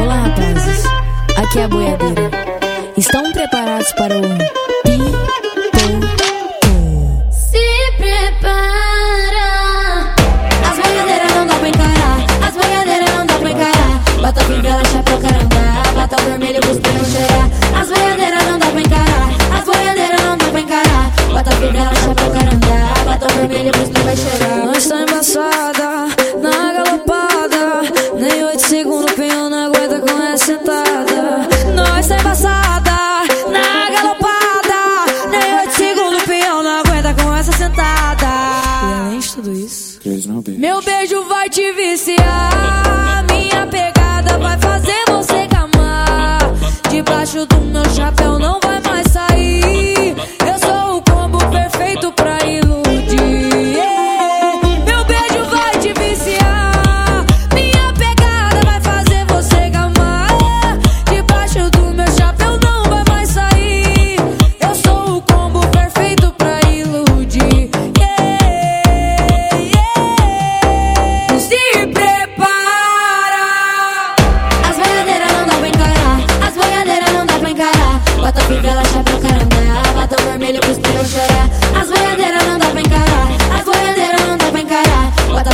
Olá, rapazes. Aqui é a boiadeira. Estão preparados para o pi Segundos, pinhão não aguenta com essa sentada. Nós tá embaçada, na galopada. Nem oito segundos, pinhão não aguenta com essa sentada. E além de tudo isso, meu beijo vai te viciar. Minha pegada vai fazer você gamar. Debaixo do meu chapéu não vai mais sair. Eu sou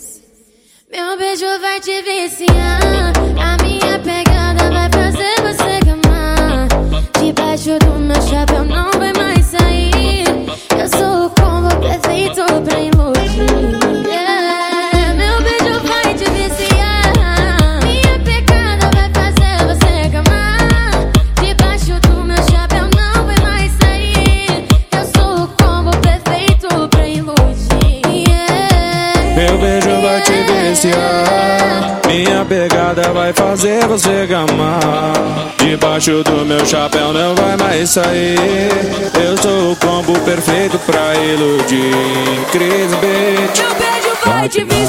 isso, meu beijo vai te viciar. Te viciar. Minha pegada vai fazer você gamar. Debaixo do meu chapéu não vai mais sair. Eu sou o combo perfeito pra iludir. Cris. Meu beijo vai te viciar.